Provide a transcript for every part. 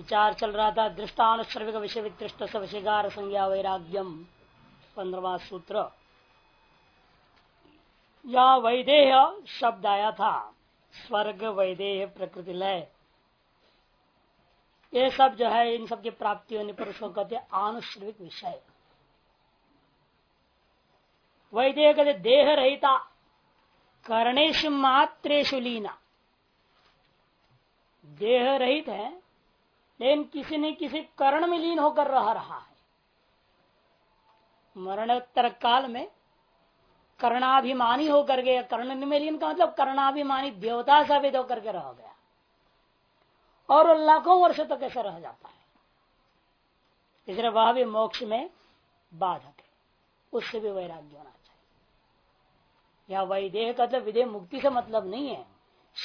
विचार चल रहा था दृष्टानुश्रविक विषय वितृष्ट से विषयकार संज्ञा वैराग्यम, पंद्रवा सूत्र। या वैदेह शब्द आया था, स्वर्ग वैदेह प्रकृति लय। ये सब जो है, इन सब की प्राप्ति होने पर उसको कहते आनुश्रविक विषय। वैदेह कहते देह रहिता कर्णेश मात्रेशु लीना। देह रहित है लेकिन किसी न किसी कर्ण में लीन होकर रह रहा है। मरणोत्तर काल में कर्णाभिमानी होकर के कर्ण में लीन का मतलब कर्णाभिमानी देवता सा वेद होकर के रह गया। और लाखों वर्ष तक तो ऐसा रह जाता है। इसलिए वह भी मोक्ष में बाधक है। उससे भी वैराग्य होना चाहिए। या वैदेह का मतलब विदेह मुक्ति से मतलब नहीं है।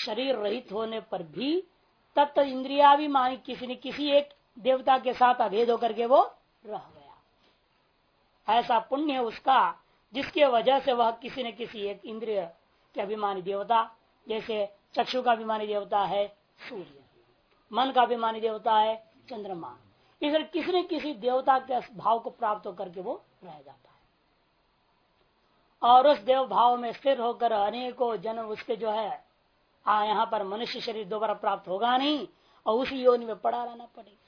शरीर रहित होने पर भी तत्त इंद्रियाभिमानी किसी ने किसी एक देवता के साथ अभेद होकर के वो रह गया। ऐसा पुण्य उसका, जिसके वजह से वह किसी न किसी एक इंद्रिय के अभिमानी देवता, जैसे चक्षु का अभिमानी देवता है सूर्य, मन का अभिमानी देवता है चंद्रमा। इस किसी न किसी देवता के भाव को प्राप्त होकर के वो रह जाता है। और उस देव भाव में स्थिर होकर अनेकों जन्म उसके जो है आ, यहाँ पर मनुष्य शरीर दोबारा प्राप्त होगा नहीं, और उसी योनि में पड़ा रहना पड़ेगा।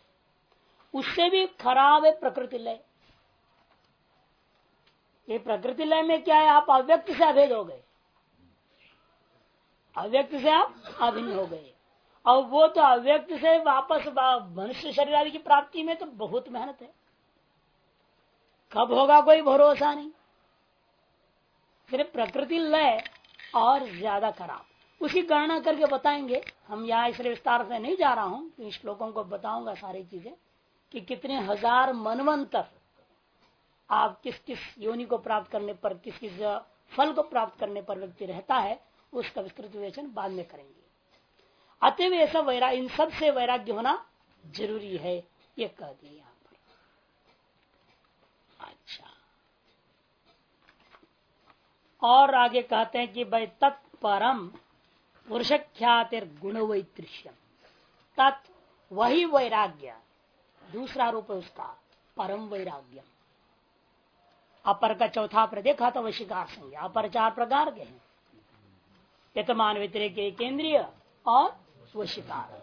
उससे भी खराब है प्रकृति लय। ये प्रकृति लय में क्या है? आप अव्यक्त से अभेद हो गए। अव्यक्त से आप अभिन्न हो गए। और वो तो अव्यक्त से वापस मनुष्य शरीर आदि की प्राप्ति में तो बहुत मेहनत है। कब होगा कोई भरोसा नहीं। फिर प्रकृति लय और ज़्यादा खराब। उसकी गणना करके बताएँगे। हम यहाँ इसलिए विस्तार से नहीं जा रहा हूँ, इन श्लोकों को बताऊँगा सारी चीज़ें, कि कितने हज़ार मनवंतर आप किस किस योनि को प्राप्त करने पर, किस किस फल को प्राप्त करने पर व्यक्ति रहता है, उसका विस्तृत विवेचन बाद में करेंगे। अतएव ऐसा वैरा, इन सबसे वैराग्य होना ज़रूरी है, ये कह दिए यहाँ पर। अच्छा। और आगे कहते हैं कि भाई तत्परम पुरुष ख्यातिर गुण वैतृष्यम तत् वही वैराग्य। दूसरा रूप है उसका, परम वैराग्य अपर का चौथा पर देखा तो वशिकार संज्ञा अपर चार प्रकार के हैं। यतमान व्यतिरिक केंद्रीय और वशिकार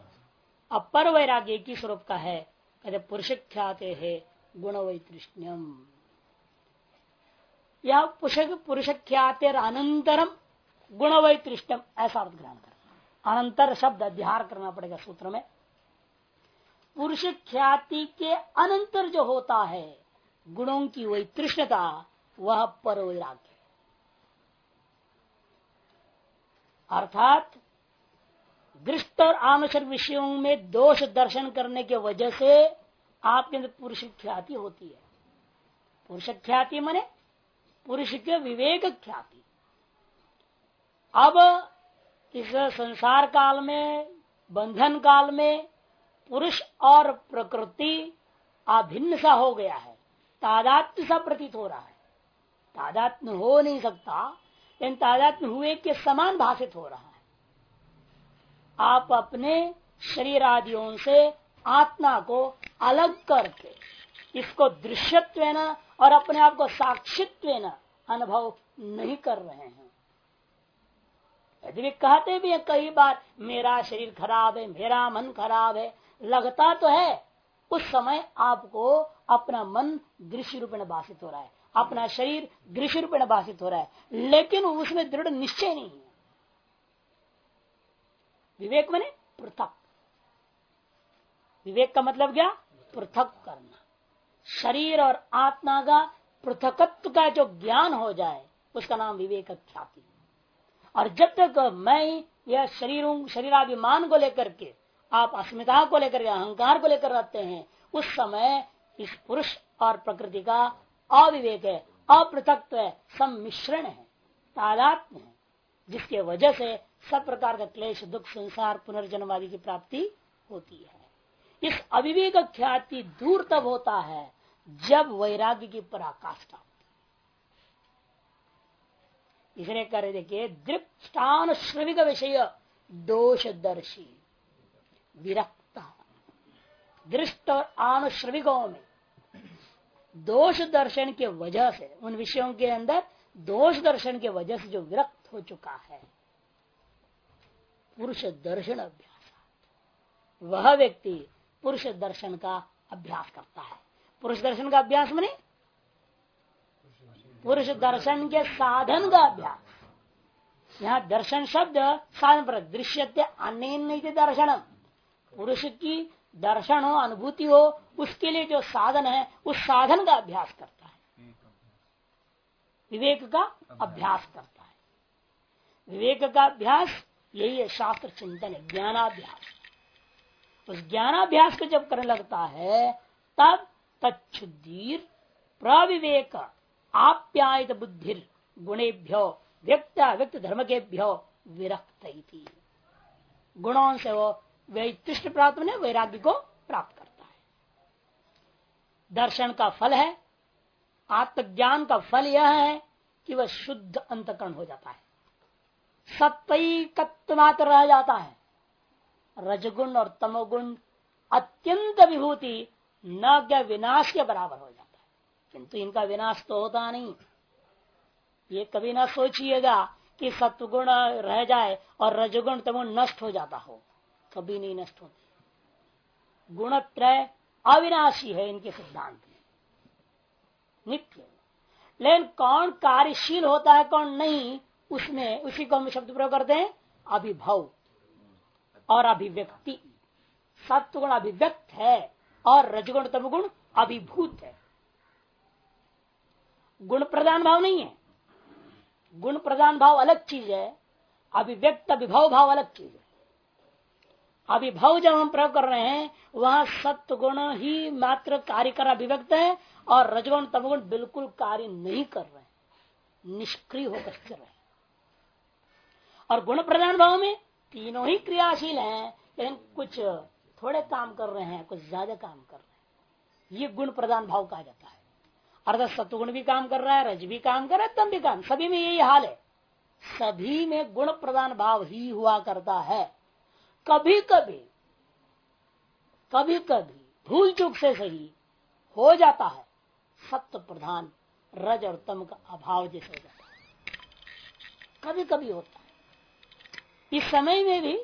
अपर वैराग्य की स्वरूप का है? कहते पुरुष ख्याते है गुण वैतृष्ण्यम या पुरुष ख्यातिर अनंतरम गुण वैतृष्टम ऐसा अर्थ ग्रहण करना। अनंतर शब्द अध्यार करना पड़ेगा सूत्र में। पुरुष ख्याति के अनंतर जो होता है, गुणों की वैतृष्णता, वह पर वैराग्य अर्थात, दृष्ट और आनुषर विषयों में दोष दर्शन करने के वजह से आपके अंदर पुरुष ख्याति होती है। पुरुष ख्याति मने पुरुष के विवेक ख्याति। अब इस संसार काल में, बंधन काल में, पुरुष और प्रकृति अभिन्न सा हो गया है। तादात्म सा प्रतीत हो रहा है। तादात्म हो नहीं सकता, लेकिन तादात्म हुए के समान भाषित हो रहा है। आप अपने शरीर आदियों से आत्मा को अलग करके, इसको दृश्यत्व और अपने आप को साक्षित्व अनुभव नहीं कर रहे हैं। यदि भी कहते भी है कई बार, मेरा शरीर खराब है, मेरा मन खराब है, लगता तो है, उस समय आपको अपना मन दृश्य रूप में भाषित हो रहा है, अपना शरीर दृश्य रूप में भाषित हो रहा है, लेकिन उसमें दृढ़ निश्चय नहीं है। विवेक मने पृथक। विवेक का मतलब क्या? पृथक करना। शरीर और आत्मा का पृथकत्व का जो ज्ञान हो जाए, उसका नाम विवेक ख्याति। और जब तक मैं यह शरीर, शरीराभिमान को लेकर के, आप अस्मिता को लेकर अहंकार को लेकर रहते हैं, उस समय इस पुरुष और प्रकृति का अविवेक है अपृथकत्व है, सम्मिश्रण है तादात्म है, जिसके वजह से सब प्रकार का क्लेश, दुख, संसार, पुनर्जन्म आदि की प्राप्ति होती है। इस अविवेक ख्याति दूर तब होता है जब वैराग्य की पराकाष्ठा इसलिए कर देखिए दृष्टान श्रविक विषय, दोषदर्शी, विरक्त। दृष्ट और आनुश्रविकों में दोष दर्शन के वजह से, उन विषयों के अंदर दोष दर्शन के वजह से जो विरक्त हो चुका है, पुरुष दर्शन अभ्यास। वह व्यक्ति पुरुष दर्शन का अभ्यास करता है। पुरुष दर्शन का अभ्यास मने पुरुष दर्शन के साधन का अभ्यास। यहाँ दर्शन शब्द साधन पर दृश्यते अन्य दर्शन पुरुष की दर्शन हो, अनुभूति हो, उसके लिए जो साधन है, उस साधन का अभ्यास करता है। विवेक का अभ्यास करता है। विवेक का अभ्यास, यही है शास्त्र चिंतन है ज्ञानाभ्यास। उस ज्ञानाभ्यास को जब करने लगता है, तब तत्दीर प्रविवेक आप्यायित बुद्धि गुणेभ्यो व्यक्त व्यक्त धर्म के भ्यो विरक्त गुणों से वो वैतृष्ट प्राप्त ने वैराग्य को प्राप्त करता है। दर्शन का फल है, आत्मज्ञान का फल यह है कि वह शुद्ध अंतकरण हो जाता है। सत्य मात्र रह जाता है। रजगुण और तमोगुण अत्यंत विभूति, न क्या विनाश के बराबर हो जाता किंतु इनका विनाश तो होता नहीं। ये कभी ना सोचिएगा कि सत्वगुण रह जाए और रजगुण तमोगुण नष्ट हो जाता हो। कभी नहीं नष्ट होते। गुणत्रय अविनाशी है इनके सिद्धांत में। नित्य। लेकिन कौन कार्यशील होता है, कौन नहीं, उसमें, उसी को हम शब्द प्रयोग करते हैं, अभिभव और अभिव्यक्ति। सत्वगुण अभिव्यक्त है और रजगुण तमगुण अभिभूत है। गुण प्रधान भाव नहीं है। गुण प्रधान भाव अलग चीज़ है, अभिव्यक्त अभिभव भाव अलग चीज़ है। अभिभव जब हम प्रयोग कर रहे हैं, वहाँ सत्य गुण ही मात्र कार्य कर अभिव्यक्त है और रजगुण, तमगुण बिल्कुल कार्य नहीं कर रहे निष्क्रिय होकर स्थिर रहे और गुण प्रधान भाव में तीनों ही क्रियाशील हैं, लेकिन कुछ थोड़े काम कर रहे हैं, कुछ ज़्यादा काम कर रहे हैं। ये गुण प्रधान भाव कहा जाता है। अर्ध सत्गुण भी काम कर रहा है, रज भी काम कर रहा है, तम भी काम। सभी में यही हाल है। सभी में गुण प्रधान भाव ही हुआ करता है। कभी कभी कभी कभी भूल चूक से सही हो जाता है। सत्य प्रधान रज और तम का अभाव जैसे हो जाता है। कभी कभी होता है। इस समय में भी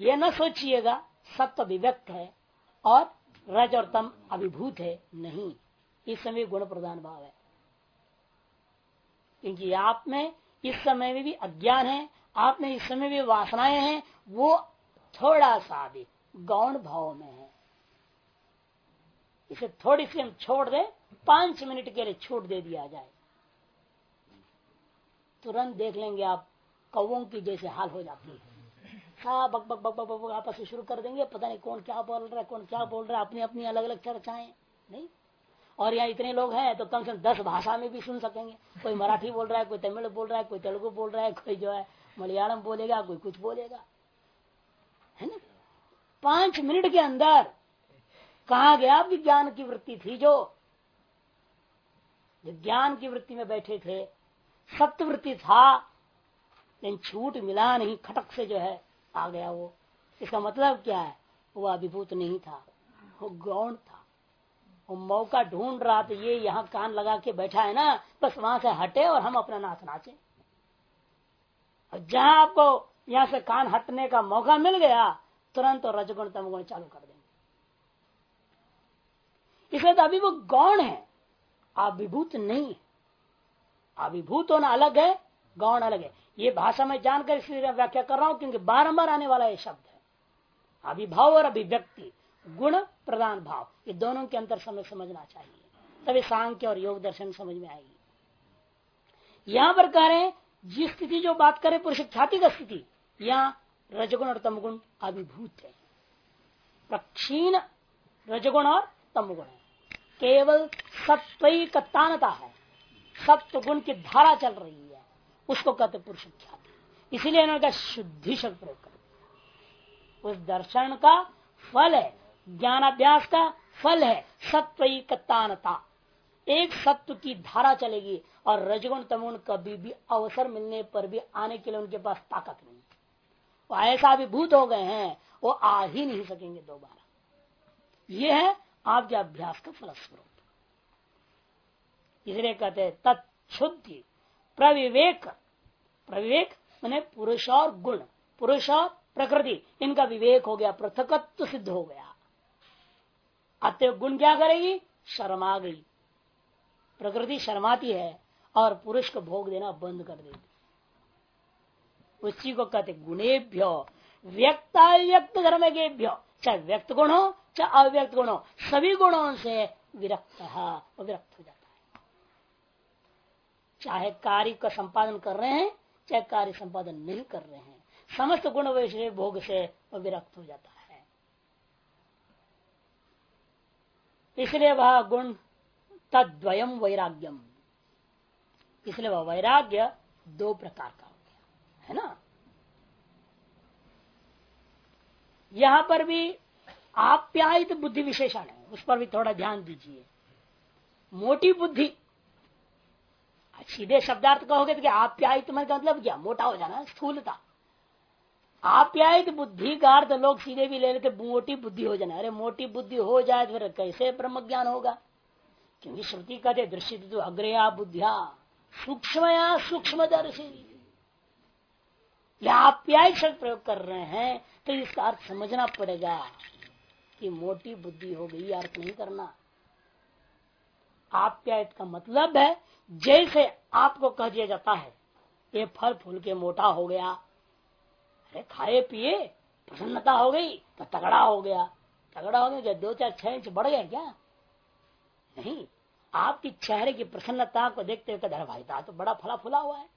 यह न सोचिएगा, सत्य विव्यक्त है और रज और तम अभिभूत है नहीं। इस समय गुण प्रधान भाव है। क्योंकि आप में इस समय में भी अज्ञान है, आप में इस समय भी वासनाएँ हैं, वो थोड़ा सा भी गौण भाव में है। इसे थोड़ी सी हम छोड़ दे, पाँच मिनट के लिए छूट दे दिया जाए। तुरंत देख लेंगे आप कौओं की जैसे हाल हो जाती है। बक बक बक बक बक आपस में शुरू कर देंगे, पता नहीं कौन क्या बोल रहा है, कौन क्या बोल रहा है अपनी अपनी अलग अलग चर्चाएँ। नहीं और यहाँ इतने लोग हैं तो कम से कम दस भाषा में भी सुन सकेंगे। कोई मराठी बोल रहा है, कोई तमिल बोल रहा है, कोई तेलुगु बोल रहा है, कोई जो है मलयालम बोलेगा, कोई कुछ बोलेगा। है ना? पाँच मिनट के अंदर कहा गया विज्ञान की वृत्ति थी जो ज्ञान की वृत्ति में बैठे थे, सत्य वृत्ति था, लेकिन छूट मिला नहीं, खटक से जो है आ गया वो। इसका मतलब क्या है? वो अभिभूत नहीं था, वो गौण था। मौका ढूंढ रहा था ये यहाँ कान लगा के बैठा है ना, बस वहाँ से हटे और हम अपना नाच। नाचे जहाँ आपको यहाँ से कान हटने का मौका मिल गया, तुरंत तो रजगुण तमगुण चालू कर देंगे। इसलिए तो अभी वो गौण है अभिभूत नहीं है। अभिभूत होना अलग है, गौण अलग है। ये भाषा में जानकर इसलिए व्याख्या कर रहा हूँ, क्योंकि बारंबार आने वाला ये शब्द है। अभिभाव और अभिव्यक्ति। गुण प्रधान भाव। ये दोनों के अंतर समझ समझना चाहिए। तभी सांख्य और योग दर्शन समझ में आएगी। यहाँ पर कह रहे जिस स्थिति जो बात करें पुरुष ख्याति का स्थिति, यहाँ रजगुण और तमगुण अभिभूत है। प्रक्षीण रजगुण और तमगुण है। केवल सत्वता है। सत्व गुण की धारा चल रही है। उसको कहते पुरुष ख्याति इसीलिए इन्होंने कहा शुद्धि शब्द प्रयोग कर। उस दर्शन का फल है। ज्ञानाभ्यास का फल है सत्व सत्वता एक सत्व की धारा चलेगी और रजगुण तमुण कभी भी अवसर मिलने पर भी आने के लिए उनके पास ताकत नहीं। वो ऐसा अभिभूत हो गए हैं, वो आ ही नहीं सकेंगे दोबारा। ये है आपके अभ्यास का फलस्वरूप। इसलिए कहते हैं, तत्शुद्धि, प्रविवेक। प्रविवेक मैंने पुरुष और गुण, पुरुष और प्रकृति, इनका विवेक हो गया, पृथकत्व सिद्ध हो गया। अतः गुण क्या करेगी? शर्मा गई। प्रकृति शर्माती है और पुरुष को भोग देना बंद कर देती उसी को कहते गुणेभ्यो व्यक्त अव्यक्त धर्म के भ्यो चाहे व्यक्त गुण हो, चाहे अव्यक्त गुण हो, सभी गुणों से विरक्त विरक्त हो जाता है। चाहे कार्य का संपादन कर रहे हैं, चाहे कार्य संपादन नहीं कर रहे हैं, समस्त गुण वैसे भोग से विरक्त हो जाता है। इसलिए वह गुण तद्वयम वैराग्यम। इसलिए वह वैराग्य दो प्रकार का हो गया, है ना? यहाँ पर भी आप्यायित बुद्धि विशेषण है, उस पर भी थोड़ा ध्यान दीजिए। मोटी बुद्धि सीधे शब्दार्थ कहोगे तो क्या आप्यायित मतलब क्या? मोटा हो जाना, स्थूलता। आप्यायित बुद्धि का अर्थ लोग सीधे भी ले लेते, मोटी बुद्धि हो जाना। अरे मोटी बुद्धि हो जाए तो फिर कैसे ब्रह्म ज्ञान होगा? क्योंकि श्रुति कहते दृश्य तो अग्रया बुद्धिया सूक्ष्म या सूक्ष्म दर्शी शब्द प्रयोग कर रहे हैं तो इसका अर्थ समझना पड़ेगा कि मोटी बुद्धि हो गई, अर्थ नहीं करना। आप्यायित का मतलब है, जैसे आपको कह दिया जाता है, ये फल फूल के मोटा हो गया अरे खाए पिए, प्रसन्नता हो गई तो तगड़ा हो गया। तगड़ा हो गया दो चार छह इंच बढ़ गया क्या? नहीं, आपकी चेहरे की प्रसन्नता को देखते हुए कदर भाई तो बड़ा फला फुला हुआ है।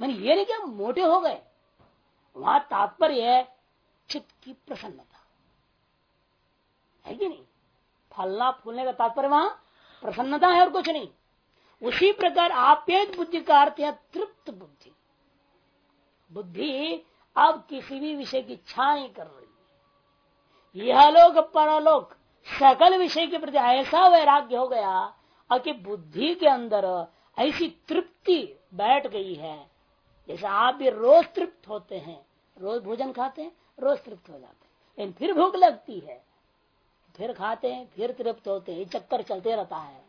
मैंने ये नहीं क्या, मोटे हो गए। वहाँ तात्पर्य है, चित्त की प्रसन्नता। है कि नहीं? फलना फूलने का तात्पर्य वहाँ, प्रसन्नता है और कुछ नहीं। उसी प्रकार आप्यायित बुद्धि का अर्थ है तृप्त बुद्धि। बुद्धि अब किसी भी विषय की इच्छा नहीं कर रही यह लोग परलोक सकल विषय के प्रति ऐसा वैराग्य हो गया और कि बुद्धि के अंदर ऐसी तृप्ति बैठ गई है। जैसे आप भी रोज तृप्त होते हैं, रोज भोजन खाते हैं, रोज तृप्त हो जाते हैं। लेकिन फिर भूख लगती है, फिर खाते हैं, फिर तृप्त होते हैं चक्कर चलते रहता है।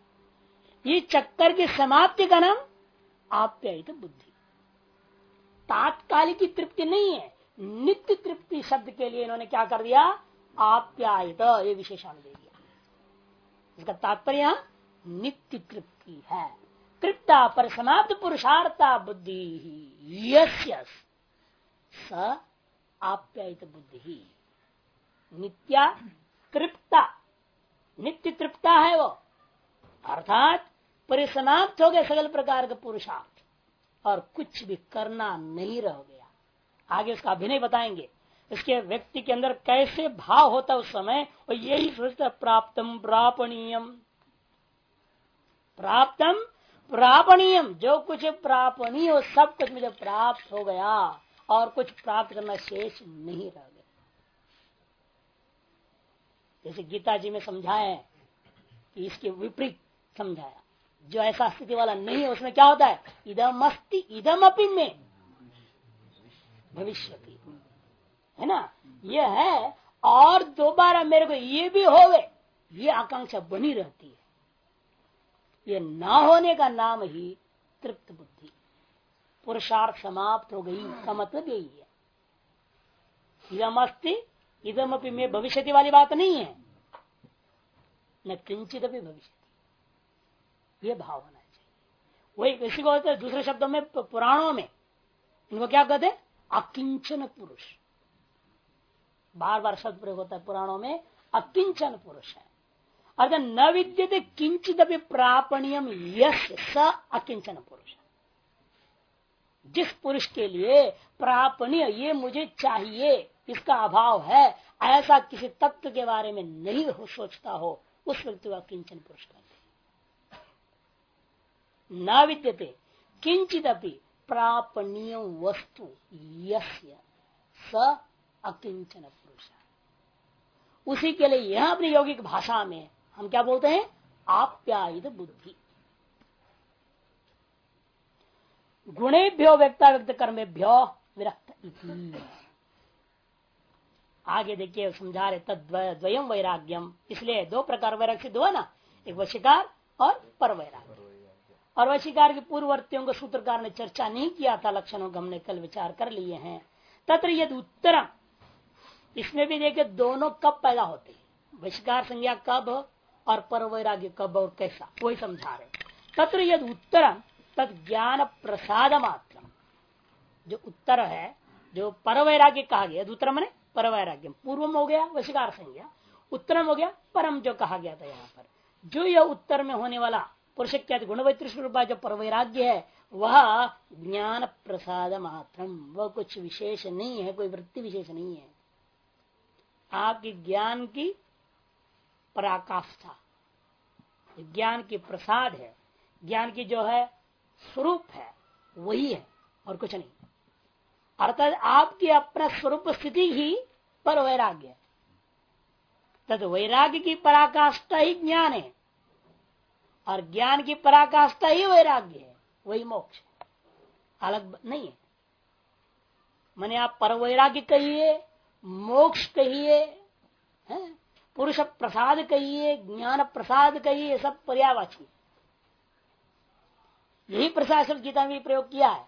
ये चक्कर की समाप्ति का नाम आप्यायित बुद्धि। तात्कालिक तृप्ति नहीं है। नित्य तृप्ति शब्द के लिए इन्होंने क्या कर दिया? आप्यायित, ये विशेषण दे दिया। इसका तात्पर्य नित्य तृप्ति है। तृप्ता पर समाप्त पुरुषार्था बुद्धि ही यस यस स आप्यायित बुद्धि ही। नित्या तृप्ता, नित्य तृप्ता है वो। अर्थात परिसमाप्त हो गए सगल प्रकार के पुरुषार्थ। और कुछ भी करना नहीं रह गया। आगे उसका अभिनय बताएँगे। इसके व्यक्ति के अंदर कैसे भाव होता उस समय, और यही सोचता, प्राप्तम प्रापणीयम। प्राप्तम प्रापणीयम, जो कुछ प्रापणीय हो, सब कुछ मुझे प्राप्त हो गया, और कुछ प्राप्त करना शेष नहीं रह गया। जैसे गीता जी में समझाए कि इसके विपरीत समझाया। जो ऐसा स्थिति वाला नहीं है, उसमें क्या होता है? इदम अस्ति, इदम अपी में। भविष्य है ना? ये है, और दोबारा मेरे को ये भी होवे, ये आकांक्षा बनी रहती है। ये ना होने का नाम ही तृप्त बुद्धि। पुरुषार्थ समाप्त हो गई का मतलब यही है। इदम अस्ति, इदम अपनी में भविष्य वाली बात नहीं है। न किंचित भी भविष्य ये भाव होना चाहिए वही इसी को होता है, दूसरे शब्दों में पुराणों में, इनको क्या कहते अकिंचन पुरुष। बार बार शब्द प्रयोग होता है पुराणों में, अकिंचन पुरुष है। अर्थात न विद्यते किंचित प्रापणियम यश, स अकिंचन पुरुष जिस पुरुष के लिए प्रापणीय ये मुझे चाहिए, इसका अभाव है, ऐसा किसी तत्व के बारे में नहीं हो सोचता हो, उस व्यक्ति को किंचन पुरुष कहते न किंचित प्रापणीय वस्तु यस्य स अकिंचन पुरुष उसी के लिए यह अपनी यौगिक भाषा में हम क्या बोलते हैं? आप्यायित बुद्धि। गुणेभ्यो व्यक्ता व्यक्त कर्मेभ्यो विरक्त आगे देखिए, समझा रहे तद्वयम वैराग्यम इसलिए दो प्रकार वैराग्य सिद्ध हुआ ना? एक वशिकार और पर वैराग्य और वशिकार के पूर्ववर्तियों को सूत्रकार ने चर्चा नहीं किया था, लक्षणों का हमने कल विचार कर लिए हैं। तत्र यद उत्तरम। इसमें भी देखे दोनों कब पैदा होते वशिकार संज्ञा कब और पर वैराग्य कब और कैसा? वही समझा रहे तत्र यद उत्तरम तद ज्ञान प्रसाद मात्र जो उत्तर है, जो पर वैराग्य कहा गया उत्तर मैंने पर वैराग्य पूर्वम हो गया वशिकार संज्ञा। उत्तरम हो गया, परम जो कहा गया था यहाँ पर। जो यह उत्तर में होने वाला पुरुष क्या गुणवैत्र स्वरूप जो पर वैराग्य है, वह ज्ञान प्रसाद मात्र वह कुछ विशेष नहीं है, कोई वृत्ति विशेष नहीं है। आपकी ज्ञान की पराकाष्ठा, ज्ञान की प्रसाद है, ज्ञान की जो है स्वरूप है, वही है और कुछ नहीं। अर्थात आपकी अपना स्वरूप स्थिति ही पर वैराग्य है। तद वैराग्य की पराकाष्ठा ही ज्ञान है। और ज्ञान की पराकाष्ठा ही वैराग्य है, वही मोक्ष अलग नहीं है। मैंने आप पर वैराग्य कहिए, मोक्ष कहिए पुरुष प्रसाद कहिए, ज्ञान प्रसाद कहिए, सब पर्यावाची यही प्रसाद सब गीता में प्रयोग किया है।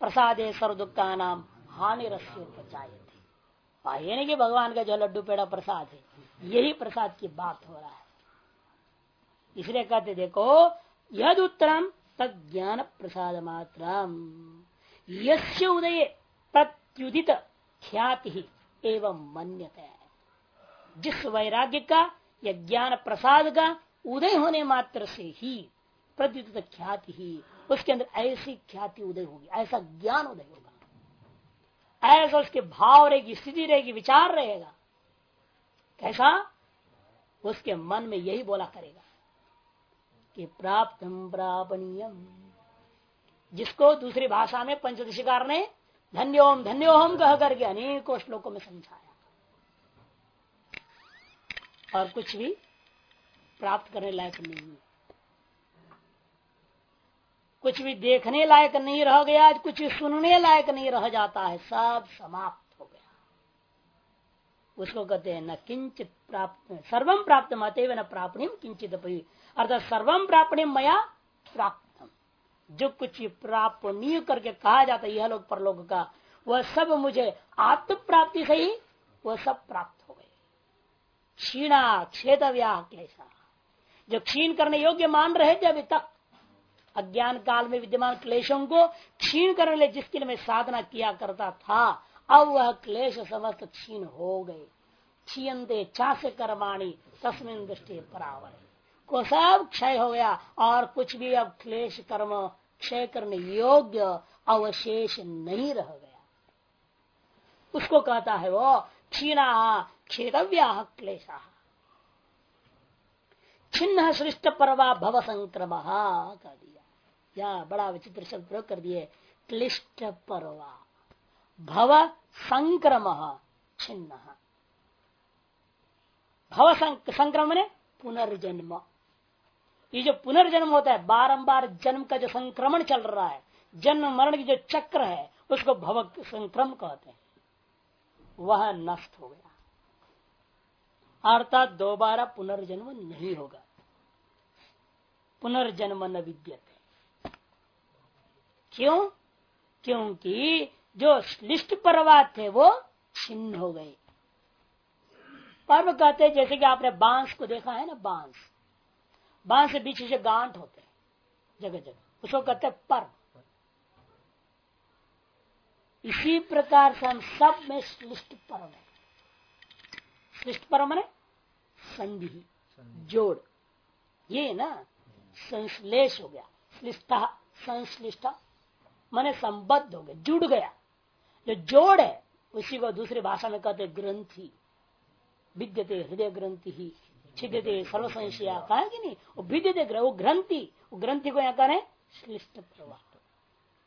प्रसादे सर्व दुखा नाम हानि रस्योपचाय थे नहीं कि भगवान का जो लड्डू पेड़ा प्रसाद है, यही प्रसाद की बात हो रहा है। इसलिए कहते, देखो, यद उत्तरम तद ज्ञान प्रसाद मात्र यस्य उदय प्रत्युदित ख्याति एवं मन्यता। जिस वैराग्य का, या ज्ञान प्रसाद का उदय होने मात्र से ही प्रत्युदित ख्याति ही, उसके अंदर ऐसी ख्याति उदय होगी, ऐसा ज्ञान उदय होगा। ऐसा उसके भाव रहेगी, स्थिति रहेगी, विचार रहेगा। कैसा? उसके मन में यही बोला करेगा। कि प्राप्त प्रापणीयम जिसको दूसरी भाषा में पंचदशिकार ने धन्योम धन्योहम कह करके अनेकों श्लोकों में समझाया। और कुछ भी प्राप्त करने लायक नहीं कुछ भी देखने लायक नहीं रह गया, कुछ भी सुनने लायक नहीं रह जाता है, सब समाप्त। उसको कहते हैं न किंचित प्राप्त सर्वम प्राप्त मते न प्राप्त किंचित अर्थात सर्वम प्राप्त मया प्राप्त जो कुछ प्रापणीय करके कहा जाता है, यह लोग परलोक का, वह सब मुझे आत्म प्राप्ति से ही, वह सब प्राप्त हो गए। क्षीणा क्षेद क्लेशा। जो क्षीण करने योग्य मान रहे थे अभी तक, अज्ञान काल में विद्यमान क्लेशों को क्षीण करने जिसके लिए मैं साधना किया करता था अब वह क्लेश समस्त क्षीण हो गए। क्षीयते चास्य कर्माणी, तस्मिन दृष्टि परावर। को सब क्षय हो गया, और कुछ भी अब क्लेश कर्म, क्षय करने योग्य अवशेष नहीं रह गया। उसको कहता है वो, क्षीणा क्षेतव्या क्लेशा। छिन्न सृष्ट परवा भव संक्रम कर दिया। या बड़ा विचित्र शब्द प्रयोग कर दिए, क्लिष्ट परवा। भव संक्रम, छिन्न। भव संक्रमण पुनर्जन्म। ये जो पुनर्जन्म होता है, बारंबार जन्म का जो संक्रमण चल रहा है, जन्म मरण की जो चक्र है, उसको भव संक्रम कहते हैं। वह नष्ट हो गया। अर्थात दोबारा पुनर्जन्म नहीं होगा। पुनर्जन्म न विद्यते। क्यों? क्योंकि जो श्लिष्ट पर्वत थे वो छिन्न हो गए पर्व कहते हैं जैसे कि आपने बाँस को देखा है ना बाँस। बाँस के बीच से गांठ होते हैं जगह जगह। उसको कहते हैं पर्व इसी प्रकार से हम सब में श्लिष्ट पर्व है। श्लिष्ट पर्व मैंने संधि जोड़। ये ना संश्लेष हो गया। श्लिष्टा संश्लिष्टा मैंने संबद्ध हो गया जुड़ गया। जो जोड़ है, उसी को दूसरी भाषा में कहते ग्रंथि। विद्यते हृदय ग्रंथि ही, छिद्यते सर्व संशया कहा कि नहीं? वो भिद्यते वो ग्रंथि। वो ग्रंथि को यहाँ करें श्लिष्ट प्रवाह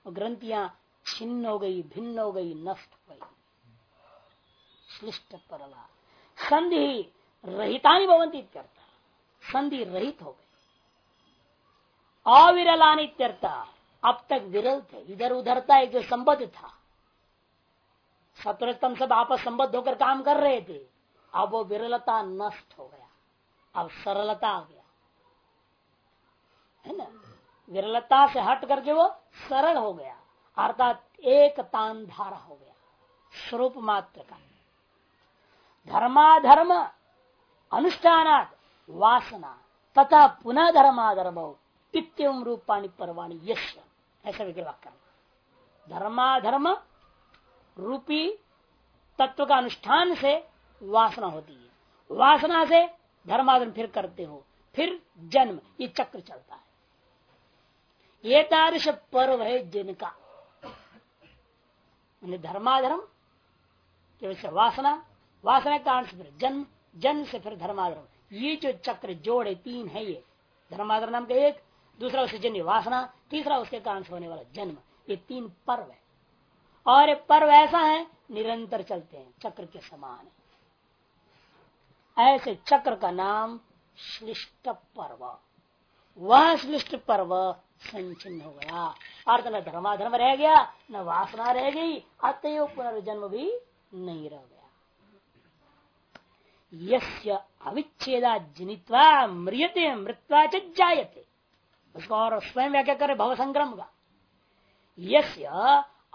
वो ग्रंथियाँ छिन्न हो गई, भिन्न हो गई, नष्ट हो गई। श्लिष्ट प्रवाह संधि रहिता भवंती संधि रहित हो गई। अविरलानी अब तक विरल थे। इधर उधर था, एक जो संबद्ध था। सतरतम सब आपस संबद्ध होकर काम कर रहे थे। अब वो विरलता नष्ट हो गया। अब सरलता आ गया। है ना? विरलता से हट करके वो सरल हो गया। अर्थात एक तान धारा हो गया। स्वरूप मात्र का। धर्माधर्म अनुष्ठान वासना, तथा पुनः धर्माधर्म इतम रूपाणी परवाणी यश ऐसा विग्रह करना धर्माधर्म रूपी तत्व का अनुष्ठान से वासना होती है। वासना से धर्माधर्म फिर करते हो, फिर जन्म, ये चक्र चलता है। ये तादृश पर्व है जिनका। धर्माधर्म के वासना वासना कारण से फिर जन्म जन्म से फिर धर्माधर्म ये जो चक्र जोड़े तीन है ये धर्माधर्म नाम का एक, दूसरा उससे जन्य वासना, तीसरा उसके कारण से होने वाला जन्म, ये तीन पर्व है। और पर्व ऐसा है, निरंतर चलते हैं, चक्र के समान ऐसे चक्र का नाम श्लिष्ट पर्व। वह श्लिष्ट पर्व संचिन्न हो गया। अर्थ न धर्माधर्म रह गया, न वासना रह गई, अतएव पुनर्जन्म भी नहीं रह गया। यस्य अविच्छेदा जनित्वा मृियते मृत्वा जायते। उसको और स्वयं व्याख्या करे भव संग्रम का। यस्य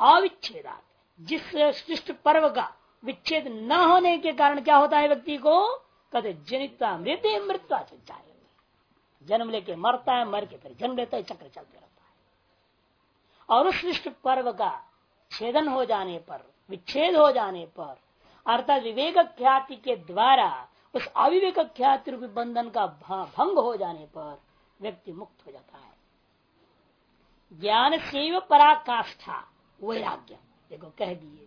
अविच्छेदा जिस सृष्ट पर्व का विच्छेद न होने के कारण क्या होता है व्यक्ति को? कहते जनित्वा मृत्य मृत्वा जायते। जन्म लेके मरता है, मर के फिर जन्म लेता है, चक्र चलते रहता है। और उस सृष्ट पर्व का छेदन हो जाने पर, विच्छेद हो जाने पर, अर्थात विवेक ख्याति के द्वारा उस अविवेक ख्याति रूपी बंधन का भंग हो जाने पर व्यक्ति मुक्त हो जाता है। ज्ञान से पराकाष्ठा। वैराग्य देखो कह दिए।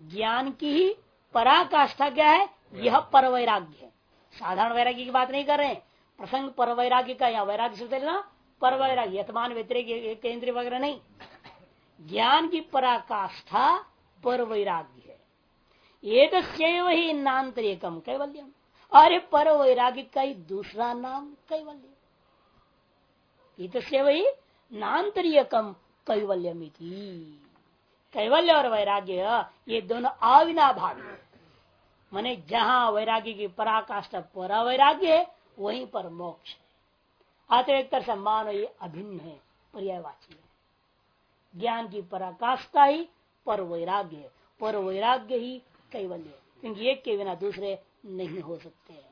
ज्ञान की ही पराकाष्ठा क्या है? यह पर वैराग्य है। साधारण वैराग्य की बात नहीं कर रहे हैं। प्रसंग पर वैराग्य का या वैराग्य से लेना पर वैराग्य यथमान व्यतिरिक केंद्रीय वगैरह नहीं। ज्ञान की पराकाष्ठा पर वैराग्य है। एक ही नान्तरिकम कैवल्यम। अरे पर वैराग्य का ही दूसरा नाम कैवल्य इत वही नान्तरियकम कैवल्यम कैवल्य और वैराग्य ये दोनों अविनाभावी मैंने जहाँ वैराग्य की पराकाष्ठा पर वैराग्य है वहीं पर मोक्ष है अतः एक तरह से मानो ये अभिन्न है पर्यायवाची है ज्ञान की पराकाष्ठा ही पर वैराग्य है पर वैराग्य ही कैवल्य क्योंकि एक के बिना दूसरे नहीं हो सकते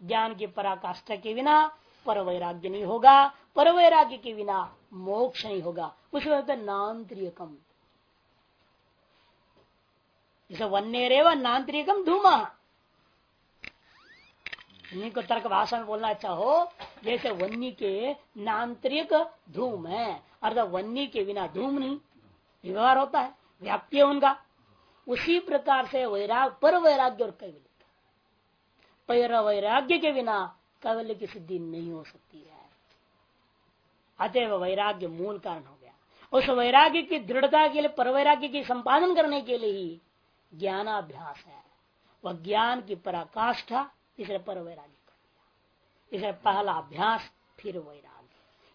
ज्ञान की पराकाष्ठा के बिना पर वैराग्य नहीं होगा पर वैराग्य के बिना मोक्ष नहीं होगा। उसमें नान्त्रियकम जैसे वन्य रेव नान्त्रियकम धूमा को तर्क भाषा में बोलना चाहो जैसे वन्य के नांतरिक धूम है। अर्थात वन्नी के बिना धूम नहीं। व्यवहार होता है, व्याप्ति है उनका। उसी प्रकार से वैराग, पर वैराग्य और कैवल्य। पर वैराग्य के बिना कैवल्य की सिद्धि नहीं हो सकती है। अतएव वैराग्य मूल कारण हो गया। उस वैराग्य की दृढ़ता के लिए पर वैराग्य की संपादन करने के लिए ही ज्ञानाभ्यास है। वह ज्ञान की पराकाष्ठा तीसरे पर वैराग्य कर दिया। तीसरे पहला अभ्यास, फिर वैराग्य।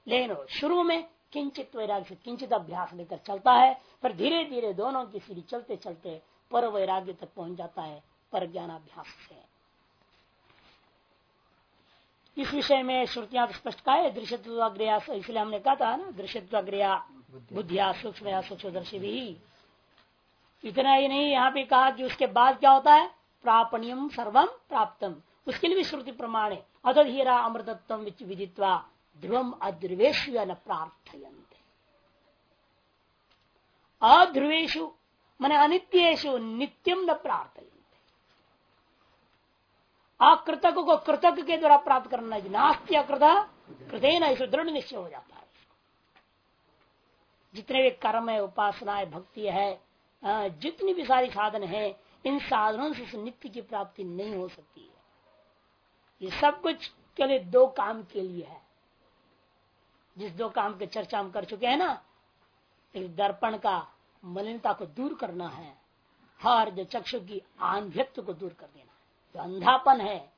लेकिन शुरू में किंचित वैराग्य से किंचित अभ्यास लेकर चलता है फिर धीरे धीरे दोनों की सीढ़ी चलते चलते पर वैराग्य तक पहुँच जाता है, पर ज्ञानाभ्यास से। इस विषय में श्रुतियाँ स्पष्ट कहा है, दृश्यत्वाग्रया, इसलिए हमने कहा था ना, दृश्यत्वाग्रया, बुद्धिया सूक्ष्म सूक्ष्मदर्शी भी। इतना ही नहीं, यहाँ पे कहा कि उसके बाद क्या होता है? प्रापणियम सर्वम प्राप्तम। उसके लिए भी श्रुति प्रमाण है। अदर हीरा अमृतत्व विदित्वा ध्रुवम अध्रुवेश प्रार्थयंत अध्रुवेशु मन अनित्येशु नित्यम न प्रार्थयंत अकृतक को कृतक के द्वारा प्राप्त करना नास्ती अकृत कृत न दृढ़ निश्चय हो जाता है। जितने भी कर्म है, उपासना है, भक्ति है जितनी भी सारी साधन है, इन साधनों से नित्य की प्राप्ति नहीं हो सकती है। ये सब कुछ के लिए दो काम के लिए है। जिस दो काम की चर्चा हम कर चुके हैं ना, एक दर्पण का मलिनता को दूर करना है, हर जो चक्षु की आंध्यत्व को दूर कर देना जो अंधापन है।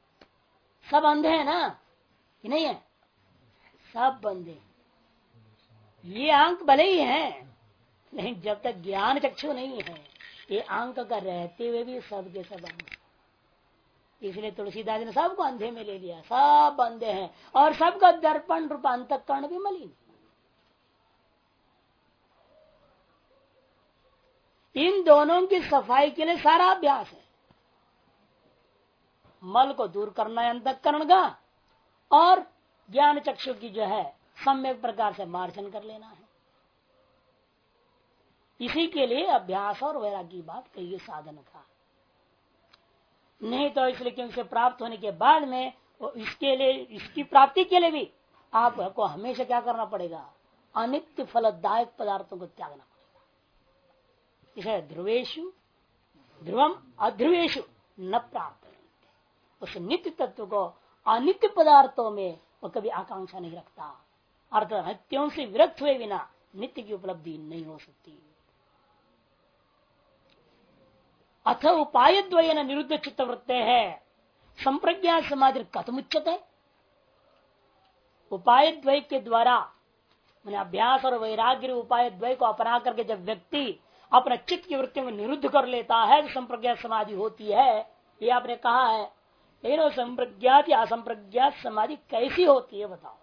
सब अंधे है ना? कि नहीं है? सब बंधे ये आँख भले ही है, लेकिन जब तक ज्ञान चक्षु नहीं है, ये अंक का रहते हुए भी सब के सब अंध इसलिए तुलसीदास ने सबको अंधे में ले लिया। सब अंधे हैं। और सबका दर्पण रूपांतक कर्ण भी मलिन इन दोनों की सफ़ाई के लिए सारा अभ्यास है। मल को दूर करना है अंतकरण का और ज्ञान चक्षु की जो है, सम्यक प्रकार से मार्जन कर लेना है। इसी के लिए अभ्यास और वैराग की बात कही साधन का। नहीं तो इसलिए क्योंकि प्राप्त होने के बाद में इसके लिए, इसकी प्राप्ति के लिए भी आपको हमेशा क्या करना पड़ेगा? अनित्य फलदायक पदार्थों को त्यागना पड़ेगा। इसे ध्रुवेशु ध्रुवम अध्रुवेशु न प्राप्त। उस नित्य तत्व को अनित्य पदार्थों में वो कभी आकांक्षा नहीं रखता। अर्थ हत्यों से विरक्त हुए बिना नित्य की उपलब्धि नहीं हो सकती। अथ उपाय द्वय निरुद्ध चित्त वृत्ते है संप्रज्ञा समाधि कथमुच्चत है उपाय द्वय के द्वारा, मैंने अभ्यास और वैराग्य उपाय द्वय को अपना करके जब व्यक्ति अपने चित्त की वृत्ति में निरुद्ध कर लेता है तो संप्रज्ञा समाधि होती है। ये आपने कहा है। लेकिन संप्रज्ञात या असंप्रज्ञात समाधि कैसी होती है बताओ?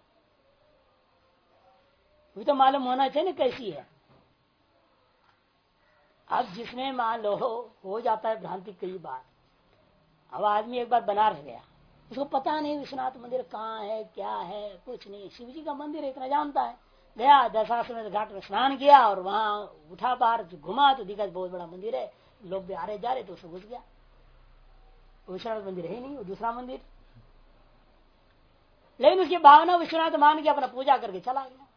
तो मालूम होना चाहिए ना कैसी है। अब जिसमें मान लो, हो जाता है भ्रांति कई बार अब आदमी एक बार बना रह गया। उसको पता नहीं विश्वनाथ मंदिर कहाँ है, क्या है, कुछ नहीं। शिव जी का मंदिर इतना जानता है। गया दशाश्वमेध घाट में स्नान किया और वहाँ उठा बाहर, घुमा तो दिखा बहुत बड़ा मंदिर है। लोग भी आ रहे जा रहे तो उसको घुस गया। विश्वनाथ मंदिर है नहीं, वो दूसरा मंदिर। लेकिन उसकी भावना विश्वनाथ मान के अपना पूजा करके चला गया।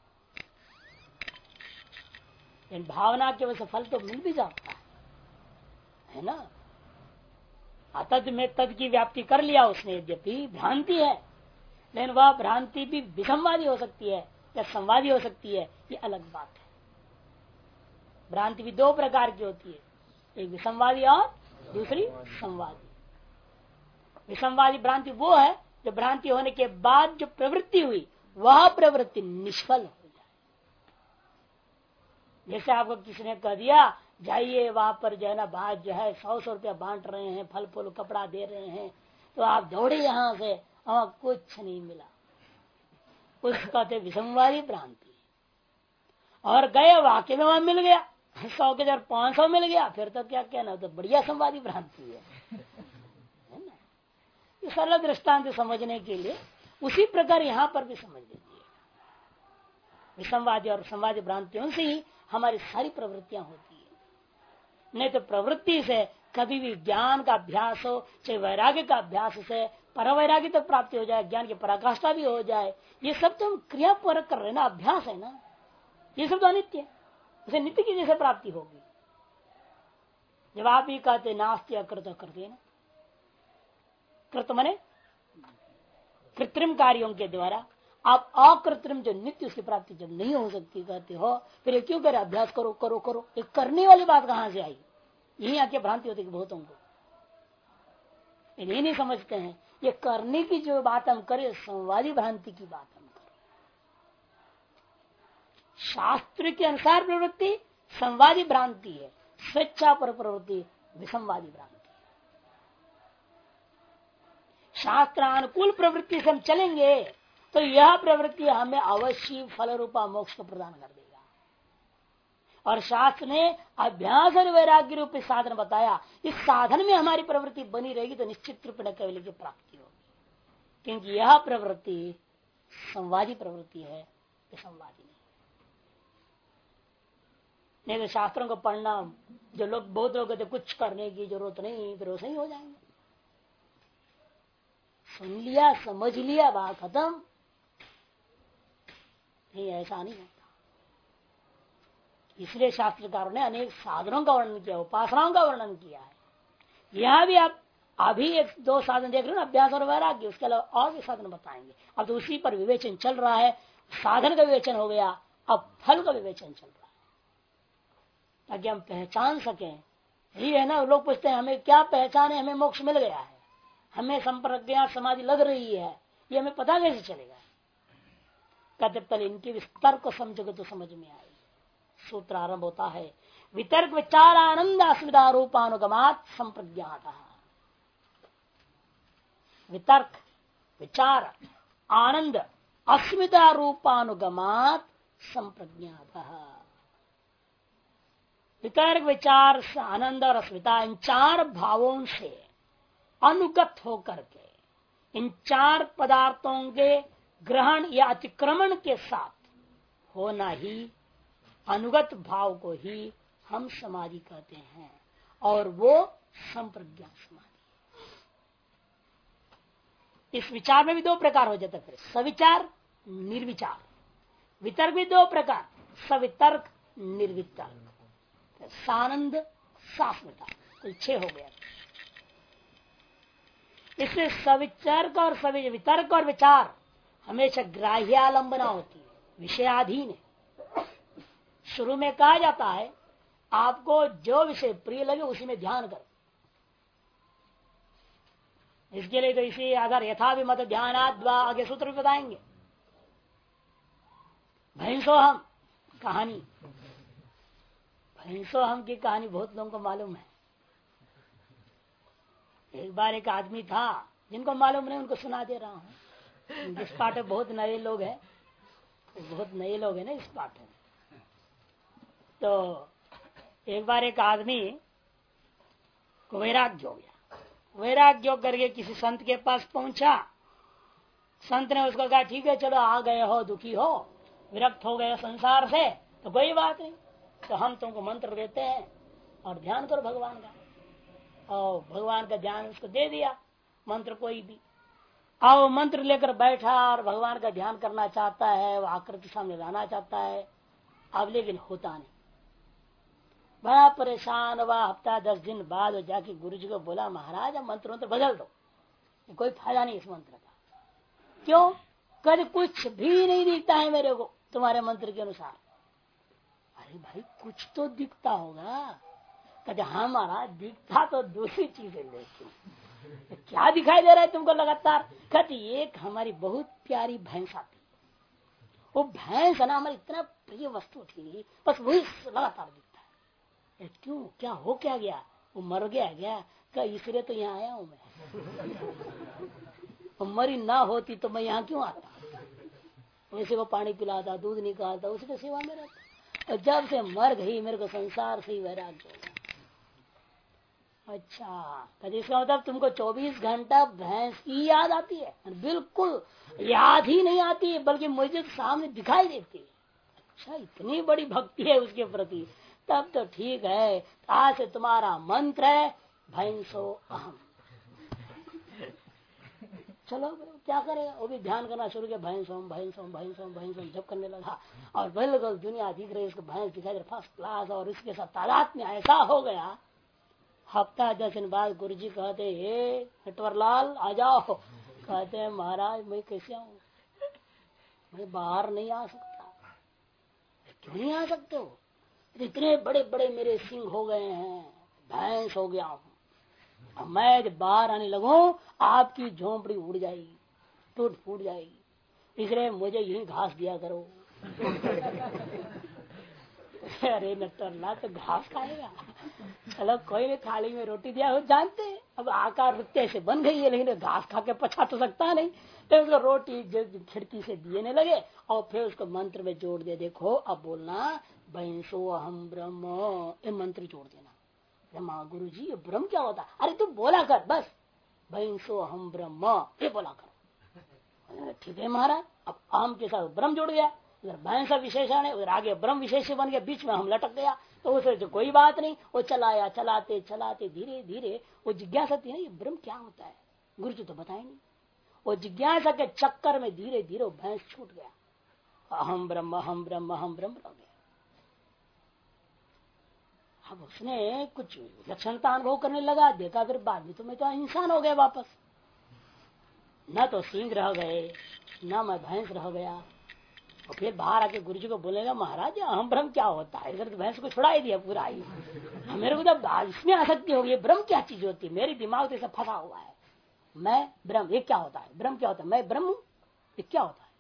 इन भावना के वजह से फल तो मिल भी जाता है। है ना? अतद में तद की व्याप्ति कर लिया उसने, यद्यपि भ्रांति है। लेकिन वह भ्रांति भी विसंवादी हो सकती है, या संवादी हो सकती है, ये अलग बात है। भ्रांति भी दो प्रकार की होती है, एक विसंवादी और दूसरी संवादी। विसंवादी भ्रांति वो है, जो भ्रांति होने के बाद जो प्रवृत्ति हुई, वह प्रवृत्ति निष्फल हो जाए। जैसे आपको किसी ने कह दिया, जाइए वहाँ पर जो है ना बात जो है सौ सौ रुपया बांट रहे हैं फल फूल कपड़ा दे रहे हैं तो आप दौड़े यहाँ से, वहाँ कुछ नहीं मिला। उसका थे विसंवादी भ्रांति। और गए वाक्य में वहाँ मिल गया, सौ के जब पाँच सौ मिल गया, फिर तो क्या कहना तो बढ़िया संवादी भ्रांति है। सरल दृष्टांत समझने के लिए उसी प्रकार यहाँ पर भी समझ लीजिए। विसंवादी और संवादी भ्रांतियों से ही हमारी सारी प्रवृत्तियाँ होती है। नहीं तो प्रवृत्ति से कभी भी ज्ञान का अभ्यास हो, चाहे वैराग्य का अभ्यास से पर वैराग्य तक प्राप्ति हो जाए, ज्ञान की पराकाष्ठा भी हो जाए, ये सब तो हम क्रिया पर कर रहे ना, अभ्यास है ना। ये सब तो अनित्य उसे नित्य की जैसे प्राप्ति होगी। जब आप ही कहते नास्ती अकृत करते ना कृत मने? कृत्रिम कार्यों के द्वारा। आप अकृत्रिम जो नित्य, उसकी प्राप्ति जब नहीं हो सकती, कहते हो, फिर ये क्यों करे अभ्यास करो करो करो। ये करने वाली बात कहाँ से आई? यही आके भ्रांति होती है बहुतों को। ये नहीं समझते हैं। ये करने की जो बात हम करें, संवादी भ्रांति की बात हम करें। शास्त्र के अनुसार प्रवृत्ति संवादी भ्रांति है। स्वेच्छा पर प्रवृत्ति विसंवादी भ्रांति। शास्त्रानुकूल प्रवृत्ति से हम चलेंगे तो यह प्रवृत्ति हमें अवश्य फल रूपा मोक्ष को प्रदान कर देगा। और शास्त्र ने अभ्यास और वैराग्य रूप साधन बताया, इस साधन में हमारी प्रवृत्ति बनी रहेगी तो निश्चित रूप में कैवल्य की प्राप्ति होगी। क्योंकि यह प्रवृत्ति संवादी प्रवृत्ति है संवादी नहीं नहीं तो शास्त्रों को पढ़ना, जो लोग बहुत लोग कुछ करने की ज़रूरत नहीं, फिर वो सही हो जाएँगे। सुन लिया, समझ लिया, बात खत्म। नहीं, ऐसा नहीं होता। इसलिए शास्त्रकारों ने अनेक साधनों का वर्णन किया, उपासनाओं का वर्णन किया है। यह भी आप, अभी एक, दो साधन देख रहे हो अभ्यास और वैराग्य, उसके अलावा और भी साधन बताएँगे। अब तो उसी पर विवेचन चल रहा है। साधन का विवेचन हो गया, अब फल का विवेचन चल रहा है। ताकि हम पहचान सकें। यही है ना, लोग पूछते हैं, हमें क्या पहचान है हमें मोक्ष मिल गया है। हमें संपर्क समाधि लग रही है, ये हमें पता कैसे चलेगा? कहते पहले इनके विस्तार को समझोगे तो समझ में आएगी सूत्र आरंभ होता है, वितर्क विचार आनंद अस्मिता रूपानुगमात संप्रज्ञात। वितर्क, विचार, आनंद, अस्मिता रूपानुगमात संप्रज्ञात। वितर्क, विचार, आनंद और अस्मिता इन चार भावों से अनुगत होकर के, इन चार पदार्थों के ग्रहण या अतिक्रमण के साथ होना ही, अनुगत भाव को ही हम समाधि कहते हैं, और वो संप्रज्ञा समाधि। इस विचार में भी दो प्रकार हो जाता फिर, सविचार, निर्विचार। वितर्क भी दो प्रकार, सवितर्क, निर्वितर्क। सानंद सास्मता कुल छह हो गया। इससे सवितर्क और सवि वितर्क और विचार हमेशा ग्राह्यालंबना होती है, विषयाधीन है। शुरू में कहा जाता है, आपको जो विषय प्रिय लगे उसी में ध्यान करो। इसके लिए तो इसी अगर यथा भी मत ध्यान आगे सूत्र भी बताएँगे। भैंसो हम कहानी। भैंसो हम की कहानी बहुत लोगों को मालूम है। एक बार एक आदमी था, जिनको मालूम नहीं, उनको सुना दे रहा हूँ। जिस पाठ में बहुत नए लोग हैं। बहुत नए लोग हैं ना इस पाठ में। तो एक बार एक आदमी को वैराग्य हो गया। वैराग्य करके किसी संत के पास पहुँचा। संत ने उसको कहा, ठीक है, चलो, आ गए हो, दुखी हो, विरक्त हो गए संसार से तो कोई बात नहीं। तो हम तुमको मंत्र देते हैं और ध्यान करो भगवान का। और भगवान का ध्यान उसको दे दिया, मंत्र कोई भी। आओ मंत्र लेकर बैठा और भगवान का ध्यान करना चाहता है, वो आकृति सामने लाना चाहता है। अब लेकिन होता नहीं। बड़ा परेशान हुआ हफ़्ता दस दिन बाद जाके गुरु जी को बोला, महाराज मंत्र मंत्र बदल दो। कोई फ़ायदा नहीं इस मंत्र का। क्यों? कभी कुछ भी नहीं दिखता है मेरे को तुम्हारे मंत्र के अनुसार। अरे भाई, कुछ तो दिखता होगा। कहते हाँ महाराज, दिखता तो दूसरी चीज़ें लेकिन। क्या दिखाई दे रहा है तुमको लगातार? कहते, एक हमारी बहुत प्यारी भैंस आती वो भैंस ना, हमारी इतना प्रिय वस्तु थी। बस वही लगातार दिखता है। क्यों? क्या हो क्या गया? वो मर गया गया क्या इसलिए तो यहाँ आया हूँ मैं? मरी ना होती तो मैं यहाँ क्यों आता? वैसे वो पानी पिलाता, दूध निकालता उसी को सेवा में रहता। और जब से मर गई, मेरे को संसार से ही वैराग्य हो अच्छा तो इसका मतलब तुमको 24 घंटा भैंस की याद आती है। बिल्कुल याद ही नहीं आती, बल्कि मुझे सामने दिखाई देती है। अच्छा इतनी बड़ी भक्ति है उसके प्रति। तब तो ठीक है। आज से तुम्हारा मंत्र है, भैंसो अहम। चलो, क्या करेगा वो भी ध्यान करना शुरू किया, भैंस होम भैंस होम भैंस होम भैंस होम जब करने लगा और बिल्कुल दुनिया दिख रही उसको भैंस दिखाई दे फ़र्स्ट क्लास और इसके साथ तादाद में ऐसा हो गया हफ़्ता दस दिन बाद गुरु जी कहते, हे नटवर लाल आ जाओ। कहते हैं, महाराज, मैं कैसे आऊ? मैं बाहर नहीं आ सकता। क्यों नहीं आ सकते हो? इतने बड़े बड़े मेरे सिंह हो गए हैं, भैंस हो गया हूँ। मैं बाहर आने लगू, आपकी झोंपड़ी उड़ जाएगी टूट फूट जाएगी। इसलिए मुझे यही घास दिया करो। अरे नटरला तो घास खाएगा। चलो कोई नहीं, थाली में रोटी दिया हो जानते अब आकार रुकते से बन गई है, लेकिन घास खा के पछा तो सकता नहीं। तो उसको रोटी खिड़की से दिए लगे, और फिर उसको मंत्र में जोड़ दे देखो, अब बोलना भैंसो हम ब्रह्म, ये मंत्र जोड़ देना। ब्रह्मा गुरु जी ये ब्रह्म क्या होता? अरे तू बोला कर, बस। भैंसो हम ब्रह्म, ये बोला कर। ठीक है महाराज, अब आम के साथ ब्रह्म जोड़ गया। उधर भैंसा विशेषण है, उधर आगे ब्रह्म विशेष बन गया, बीच में हम लटक गया तो उसे तो कोई बात नहीं, वो चलाया, चलाते चलाते, धीरे धीरे, वो जिज्ञासा थी ना, ये ब्रह्म क्या होता है? गुरु जी तो बताए नहीं। वो जिज्ञासा के चक्कर में धीरे धीरे भैंस छूट गया। अहम ब्रह्म हम ब्रह्म हम ब्रह्म रह गया अब उसने कुछ लक्षणता अनुभव करने लगा, देखा फिर बाद में तो मैं तो इंसान हो गया वापस। न तो सिंह रह गए, न मैं भैंस रह गया। और फिर बाहर आके गुरु जी को बोलेगा, महाराज अहम भ्रम क्या होता है? इधर तो भैंस को छुड़ा ही दिया पूरा ही। मेरे को तो इसमें आसक्ति होगी ब्रह्म क्या चीज़ होती है? मेरी दिमाग तो इसे फंसा हुआ है। मैं ब्रह्म, ये क्या होता है? ब्रह्म क्या होता है? मैं ब्रह्म ये क्या होता है?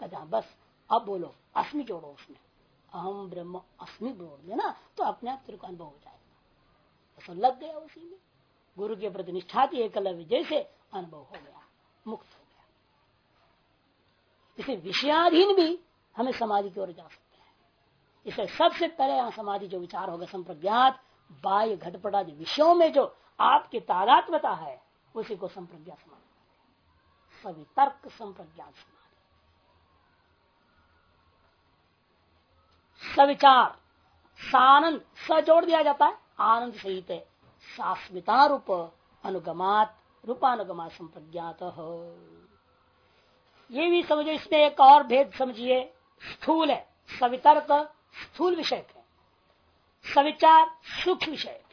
कहते, बस, अब बोलो, अस्मी जोड़ो उसमें। अहम ब्रह्म, अस्मि बोल देना तो अपने आप तेरे को अनुभव हो जाएगा। तो लग गया उसी में। गुरु के प्रति निष्ठा थी एकलव्य जैसे अनुभव हो गया, मुक्त हो गया। इसे विषयाधीन भी हमें समाधि की ओर जा सकते हैं। इसे सबसे पहले यहाँ समाधि जो विचार होगा संप्रज्ञात, बाह्य घटपटादि विषयों में जो आपकी तादात्मता है, उसी को संप्रज्ञा समाधि सभी तर्क संप्रज्ञात समाधि। सविचार, सानंद स जोड़ दिया जाता है, आनंद सहित शाश्विता रूप अनुगमात, रूपानुगमा संप्रज्ञात। हो ये भी समझो, इसमें एक और भेद समझिए। स्थूल है। सवितर्क स्थूल विषय है। सविचार सूक्ष्म विषय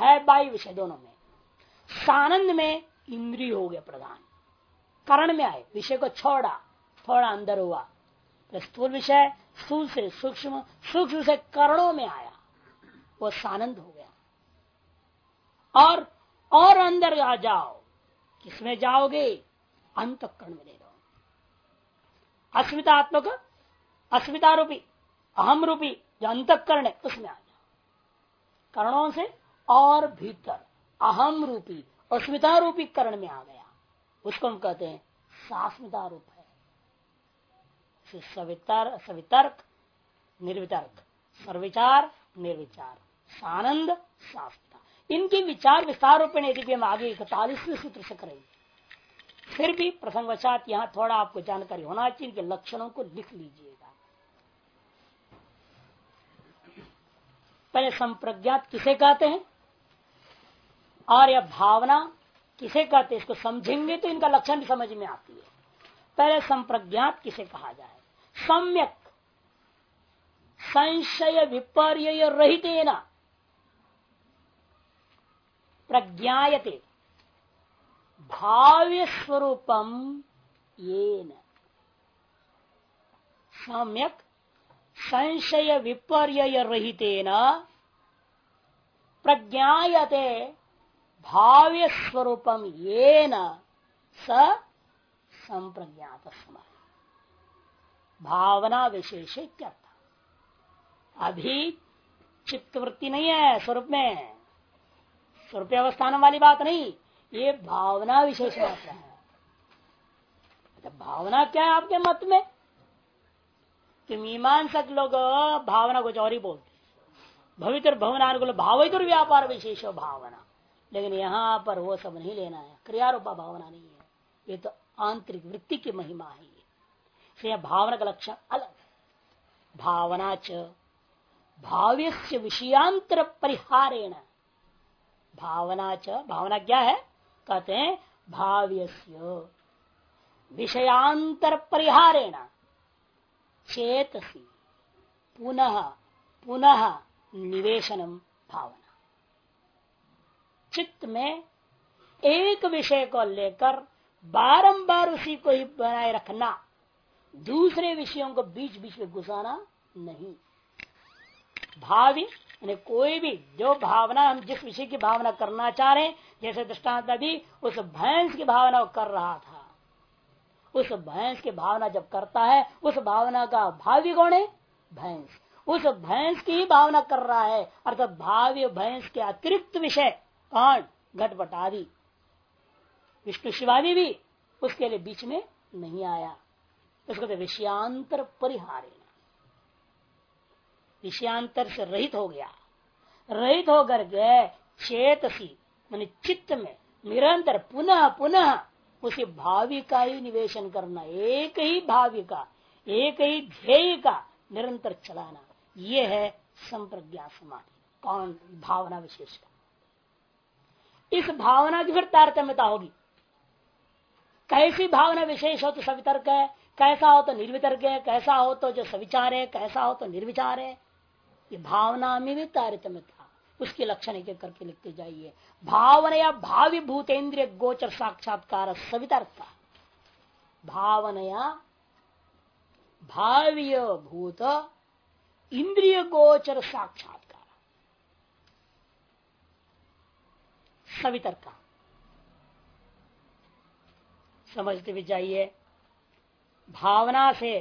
है। बाई विषय दोनों में। सानंद में इंद्रिय हो गया प्रधान। करण में आए। विषय को छोड़ा। थोड़ा अंदर हुआ। स्थूल विषय, स्थूल से सूक्ष्म सूक्ष्म से करणों में आया। वो सानंद हो गया। और और अंदर आ जाओ। किसमें जाओगे? अंत कर्ण में ले लो। अस्मितात्मक अस्मिता रूपी अहम रूपी जो अंतकरण है उसमें आ जाओ। करणों से और भीतर अहम रूपी अस्मिता रूपी कर्ण में आ गया। उसको हम कहते हैं सास्मिता रूप है सवितर, सवितर्क, निर्वितर्क, सर्विचार, निर्विचार, सानंद शास्त्र इनकी विचार विस्तार रूप यदि हम आगे इकतालीसवें सूत्र से करेंगे, फिर भी प्रसंगवशात यहाँ थोड़ा आपको जानकारी होना चाहिए, इनके लक्षणों को लिख लीजिएगा पहले संप्रज्ञात किसे कहते हैं? और यह भावना किसे कहते हैं? इसको समझेंगे तो इनका लक्षण भी समझ में आती है। पहले संप्रज्ञात किसे कहा जाए? सम्यक। संशय विपर्य रहित प्रज्ञाते भाव्य स्वरूपम ये सम्यक। संशय विपर्य रहित प्रज्ञाते भाव्य स्वरूपम ये न संप्रज्ञात भावना विशेष अभी चित्तवृत्ति नहीं है स्वरूप में स्वरूप अवस्थान वाली बात नहीं, ये भावना विशेष मात्र है। तो भावना क्या है आपके मत में? कि मीमांसक लोग भावना और ही बोलते। भवित्र भवनानुकूल भावितुर व्यापार विशेष भावना लेकिन यहाँ पर वो सब नहीं लेना है। क्रियारूपा भावना नहीं है। ये तो आंतरिक वृत्ति की महिमा है ये। भावना का लक्षण अलग भावना च भाव्य विषयांतर परिहारेण। भावना च, भावना क्या है? कहते हैं भाव्य विषयांतर परिहारेण। चेतसी। पुनः पुनः निवेशनम भावना। चित्त में एक विषय को लेकर बारंबार उसी को ही बनाए रखना, दूसरे विषयों को बीच बीच में घुसाना नहीं। भावी, यानी कोई भी, जो भावना हम जिस विषय की भावना करना चाह रहे हैं, जैसे दृष्टांत अभी उस भैंस की भावना कर रहा था। उस भैंस की भावना जब करता है, उस भावना का भावी कौन है? भैंस। उस भैंस की ही भावना कर रहा है। अर्थात भावी भैंस के अतिरिक्त विषय कौन? घटपट आदि विष्णु शिवानी भी उसके लिए बीच में नहीं आया। उसको तो विषयांतर परिहारे विषयांतर से रहित हो गया। रहित होकर के चेतसी मान चित्त में निरंतर पुनः पुनः उसी भावी का ही निवेशन करना, एक ही भावी का, एक ही ध्येय का निरंतर चलाना, ये है संप्रज्ञा समाधि। कौन? भावना विशेष का इस भावना की फिर तारतम्यता होगी। कैसी भावना विशेष हो तो सवितर्क है, कैसा हो तो निर्वितर्क है, कैसा हो तो जो सविचार है, कैसा हो तो निर्विचार है, ये भावना में भी तारतम्यता। उसके लक्षण एक एक करके लिखते जाइए। भावना या भावी भूतेन्द्रिय गोचर साक्षात्कार सवितर्क भावनया भाव्य भूत इंद्रिय गोचर साक्षात्कार। सवितर्क समझते भी जाइए। भावना से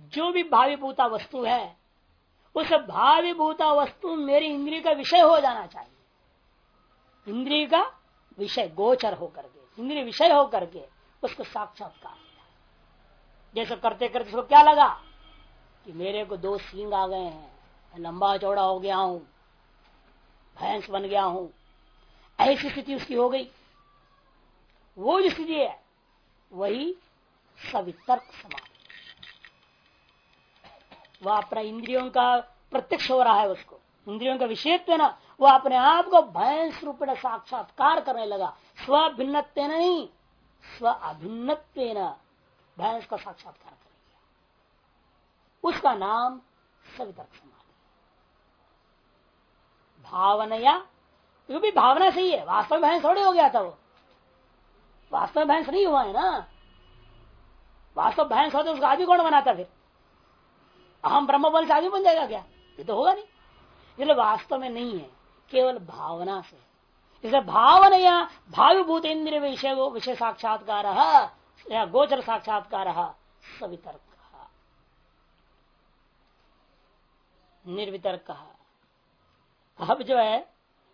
जो भी भावी भूता वस्तु है उस भावी भूता वस्तु मेरी इंद्रिय का विषय हो जाना चाहिए। इंद्रिय का विषय गोचर होकर के, इंद्रिय विषय होकर के उसको साक्षात्कार जैसे करते करते उसको क्या लगा कि मेरे को दो सींग आ गए हैं लंबा चौड़ा हो गया हूँ, भैंस बन गया हूँ। ऐसी स्थिति उसकी हो गई। वो जो स्थिति है, वही सवितर्क समान वह अपना इंद्रियों का प्रत्यक्ष हो रहा है उसको। इंद्रियों का विषयत्व ना वो अपने आप को भैंस रूप में साक्षात्कार करने लगा। स्व भिन्न नहीं, स्व अभिन्न भैंस का साक्षात्कार कर लिया। उसका नाम सवितर्क समाधि। भावनया भी भावना सही है, वास्तव में भैंस थोड़ी हो गया था वो। वास्तव में भैंस नहीं हुआ है ना। वास्तव भैंस होते उसका आदि कौन बनाता फिर? हम ब्रह्म बल से आदि बन जाएगा क्या? ये तो होगा नहीं। इसलिए वास्तव में नहीं है, केवल भावना से। इसलिए भावना या भाविभूत इंद्रिय विषय विषय साक्षात्कार गोचर साक्षात्कार, सवितर्क। निर्वितर्क। अब जो है,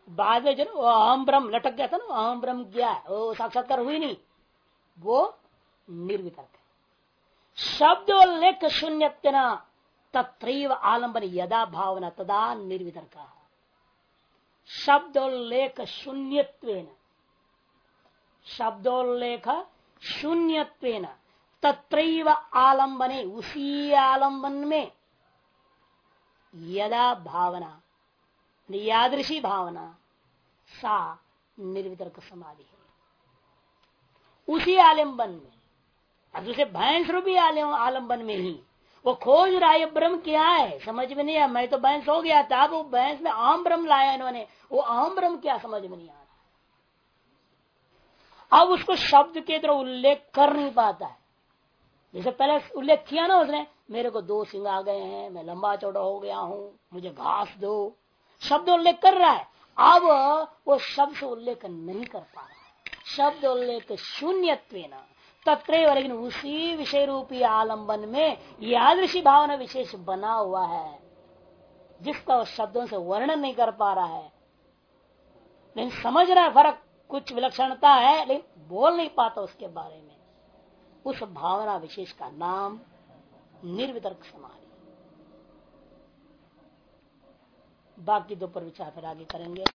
बाद में जो अहम ब्रह्म लटक गया था ना अहम ब्रह्म गया वो साक्षात्कार हुई नहीं। वो निर्वितर्क है। शब्द लेख शून्य तत्रैव आलंबन यदा भावना तदा निर्वितर्क। शब्दोल्लेख शून्यत्व शब्दोल्लेख शून्यत्व तत्रैव आलंबने उसी आलंबन में यदा भावना, यादृशी भावना, सा निर्वितर्क समाधि है। उसी आलंबन में दूसरे भैंस रूपी आलंबन में ही वो खोज रहा है ब्रह्म क्या है? समझ में नहीं आया। मैं तो भैंस हो गया था अब भैंस में आम ब्रह्म लाया इन्होंने। वो आम ब्रह्म क्या समझ में नहीं आ रहा। अब उसको शब्द के तरह उल्लेख कर नहीं पाता है। जैसे पहले उल्लेख किया ना उसने, मेरे को दो सिंह आ गए हैं, मैं लंबा चौड़ा हो गया हूँ, मुझे घास दो। शब्द उल्लेख कर रहा है। अब वो शब्द उल्लेख नहीं कर पा रहा। शब्द उल्लेख शून्यत्व तत्र लेकिन उसी विषय रूपी आलंबन में यादृशी भावना विशेष बना हुआ है, जिसका उस शब्दों से वर्णन नहीं कर पा रहा है। लेकिन समझ रहा है फ़र्क कुछ विलक्षणता है, लेकिन बोल नहीं पाता उसके बारे में। उस भावना विशेष का नाम निर्वितर्क समाधि। बाकी दो पर विचार फिर आगे करेंगे।